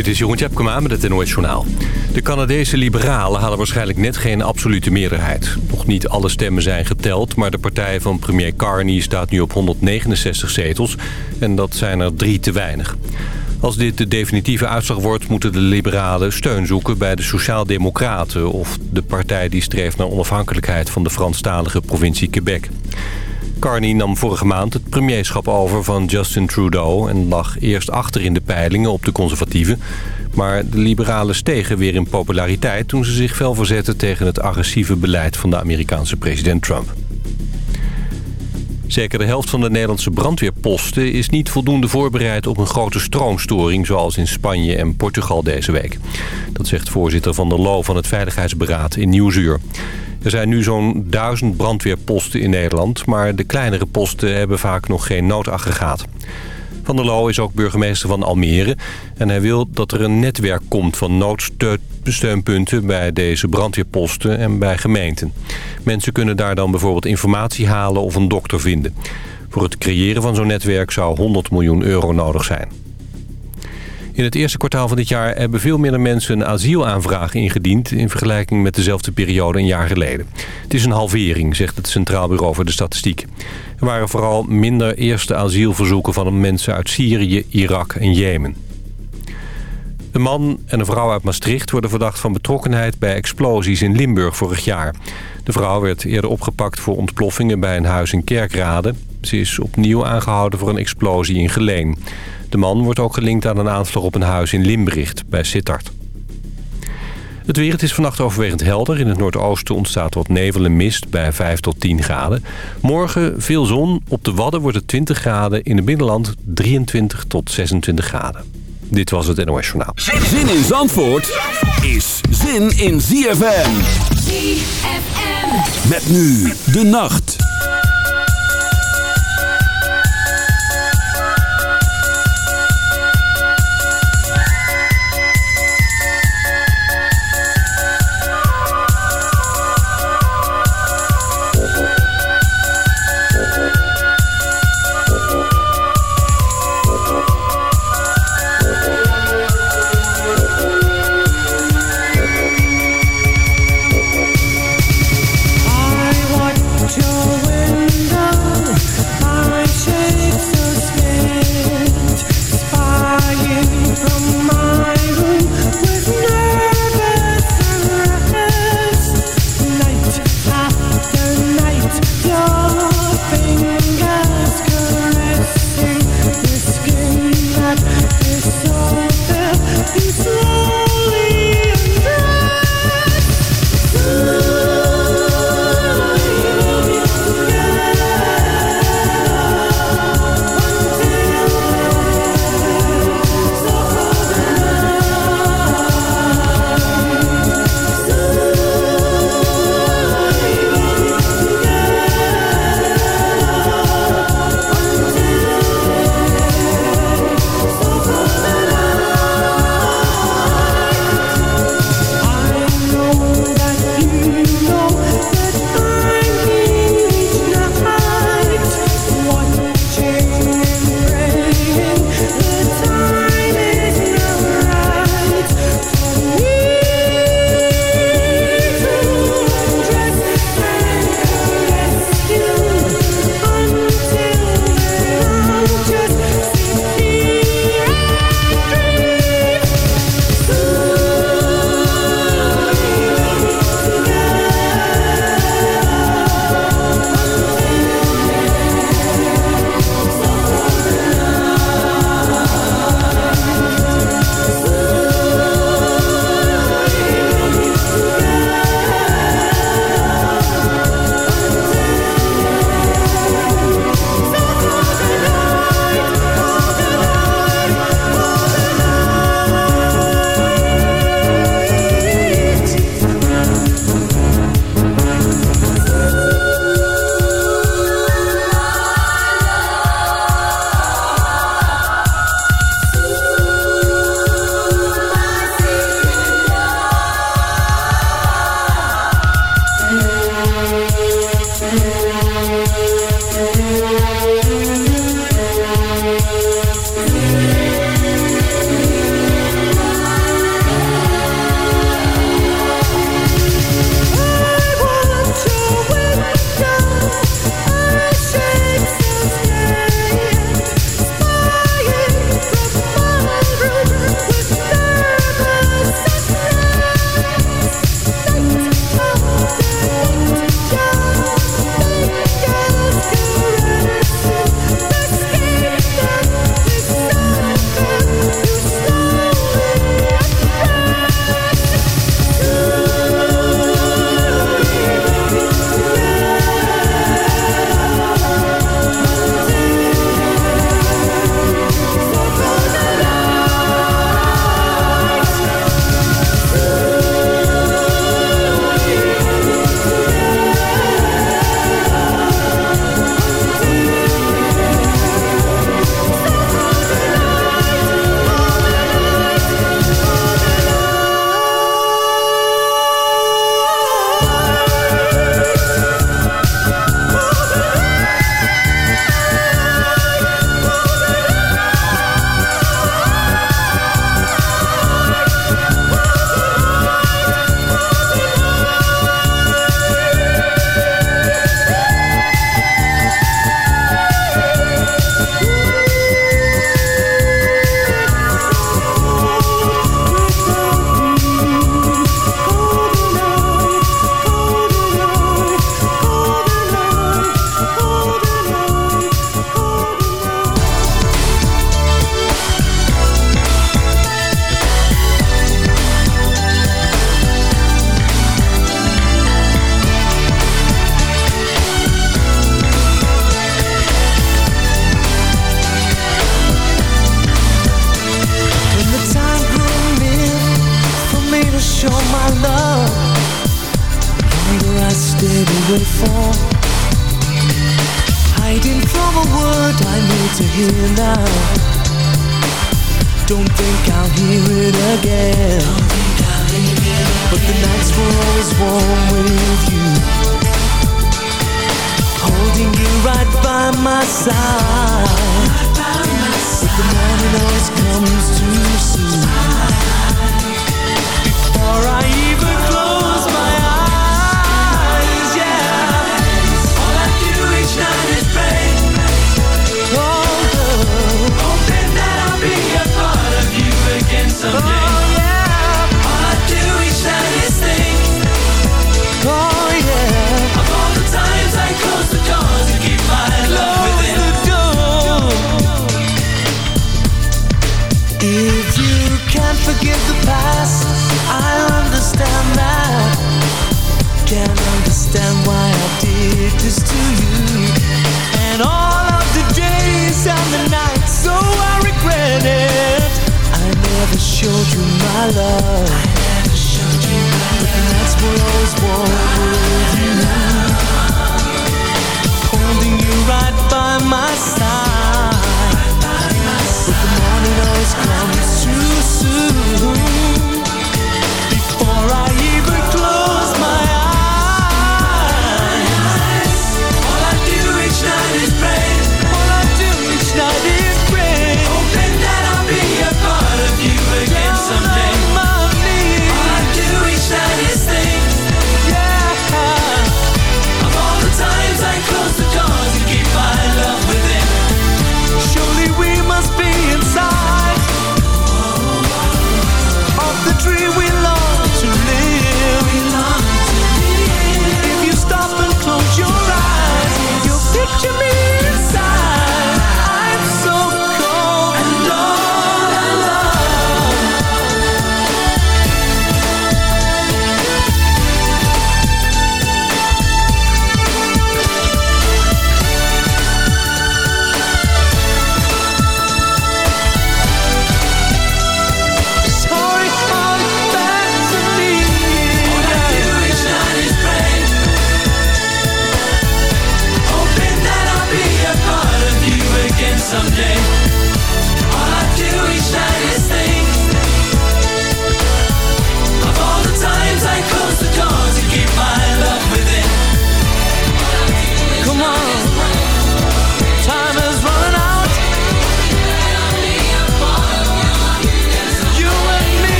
Dit is Jeroen Tjepkema met het NOS Journaal. De Canadese liberalen halen waarschijnlijk net geen absolute meerderheid. Nog niet alle stemmen zijn geteld, maar de partij van premier Carney staat nu op 169 zetels. En dat zijn er drie te weinig. Als dit de definitieve uitslag wordt, moeten de liberalen steun zoeken bij de Sociaaldemocraten... of de partij die streeft naar onafhankelijkheid van de Franstalige provincie Quebec. Carney nam vorige maand het premierschap over van Justin Trudeau... en lag eerst achter in de peilingen op de conservatieven. Maar de liberalen stegen weer in populariteit... toen ze zich fel verzetten tegen het agressieve beleid van de Amerikaanse president Trump. Zeker de helft van de Nederlandse brandweerposten is niet voldoende voorbereid op een grote stroomstoring zoals in Spanje en Portugal deze week. Dat zegt voorzitter Van der Loo van het Veiligheidsberaad in Nieuwsuur. Er zijn nu zo'n duizend brandweerposten in Nederland... maar de kleinere posten hebben vaak nog geen noodaggregaat. Van der Loo is ook burgemeester van Almere... en hij wil dat er een netwerk komt van noodsteunpunten... bij deze brandweerposten en bij gemeenten. Mensen kunnen daar dan bijvoorbeeld informatie halen of een dokter vinden. Voor het creëren van zo'n netwerk zou 100 miljoen euro nodig zijn. In het eerste kwartaal van dit jaar hebben veel minder mensen een asielaanvraag ingediend... in vergelijking met dezelfde periode een jaar geleden. Het is een halvering, zegt het Centraal Bureau voor de Statistiek. Er waren vooral minder eerste asielverzoeken van mensen uit Syrië, Irak en Jemen. Een man en een vrouw uit Maastricht worden verdacht van betrokkenheid bij explosies in Limburg vorig jaar. De vrouw werd eerder opgepakt voor ontploffingen bij een huis in Kerkrade. Ze is opnieuw aangehouden voor een explosie in Geleen. De man wordt ook gelinkt aan een aanslag op een huis in Limbricht bij Sittard. Het weer, het is vannacht overwegend helder. In het noordoosten ontstaat wat nevel en mist bij 5 tot 10 graden. Morgen veel zon. Op de Wadden wordt het 20 graden. In het binnenland 23 tot 26 graden. Dit was het NOS Journaal. Zin in Zandvoort is zin in ZFM. ZFM. Met nu de nacht.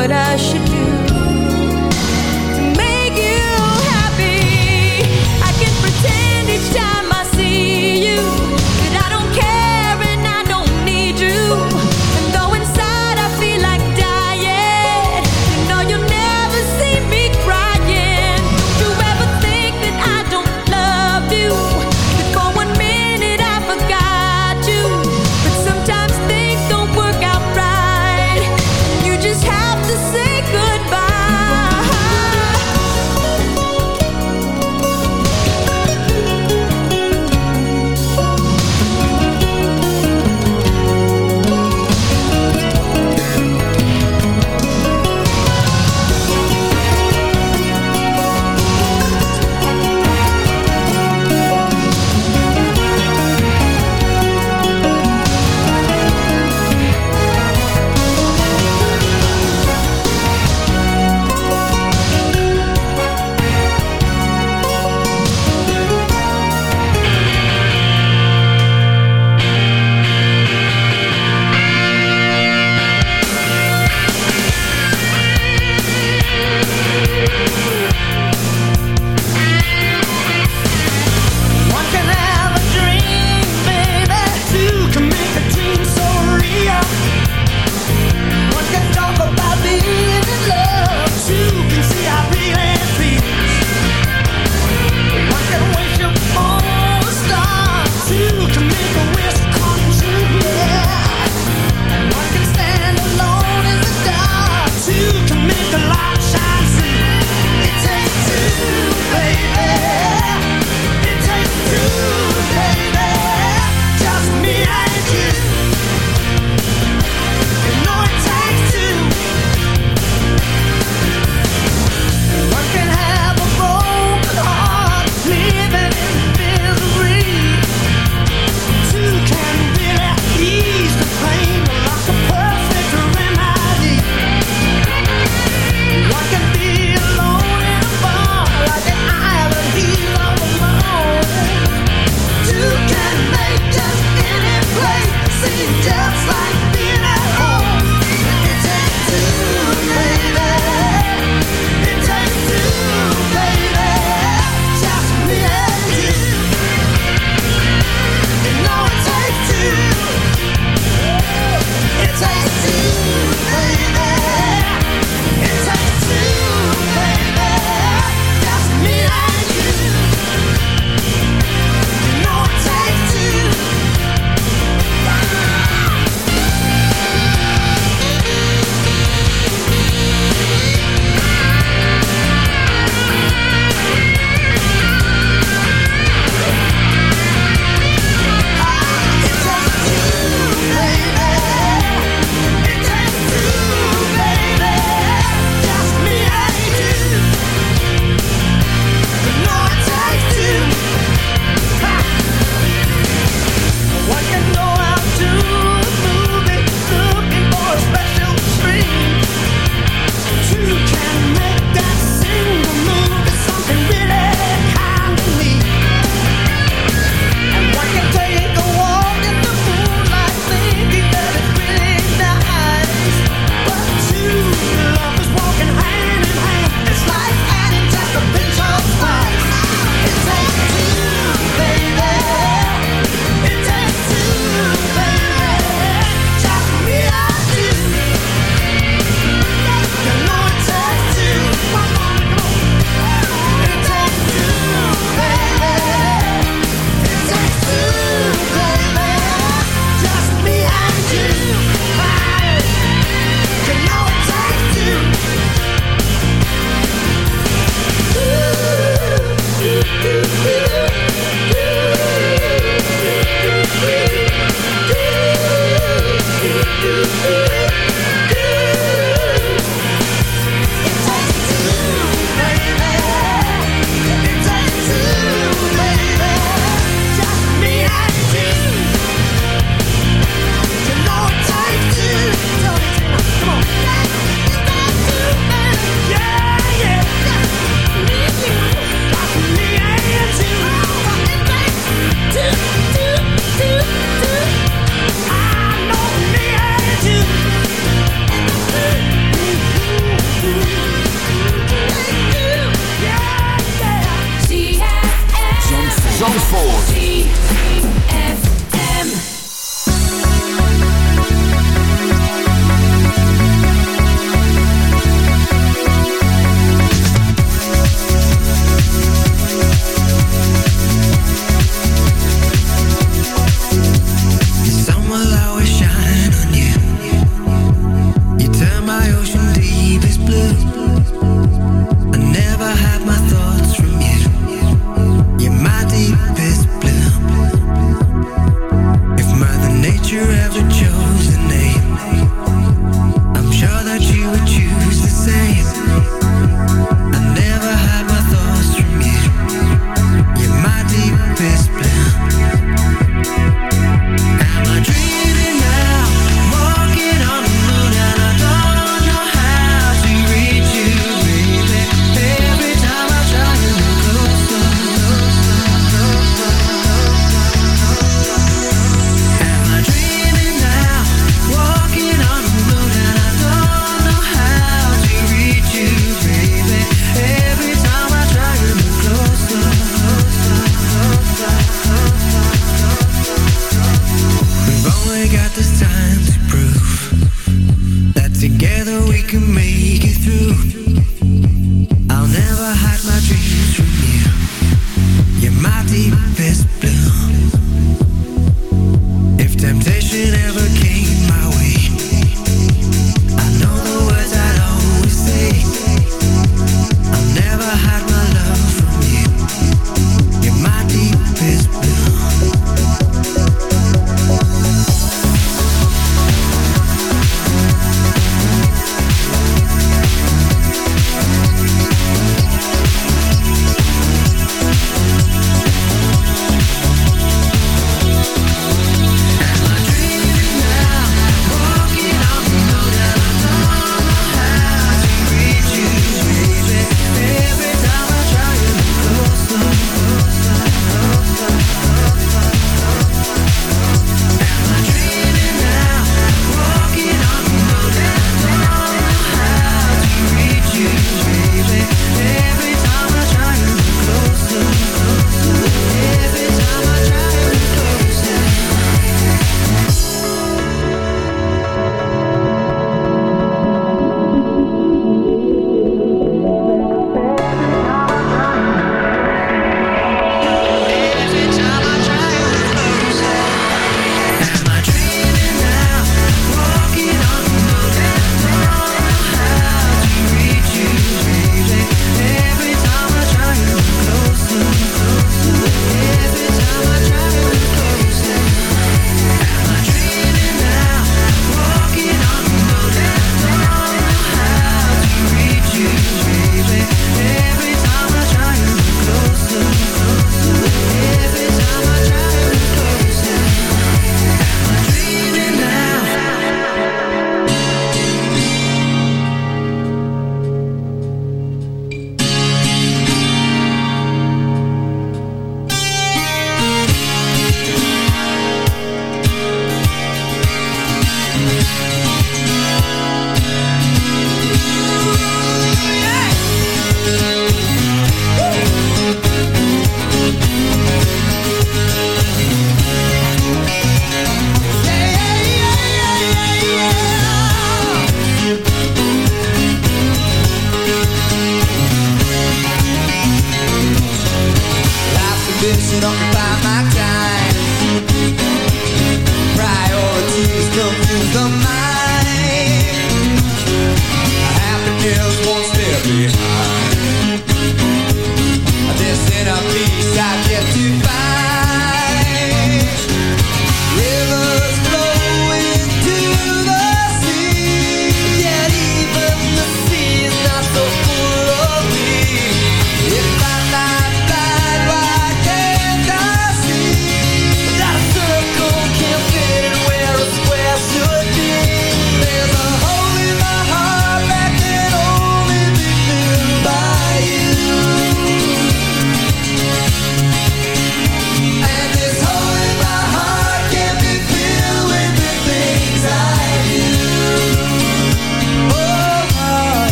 what I should.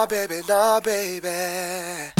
Nah, baby, nah, baby.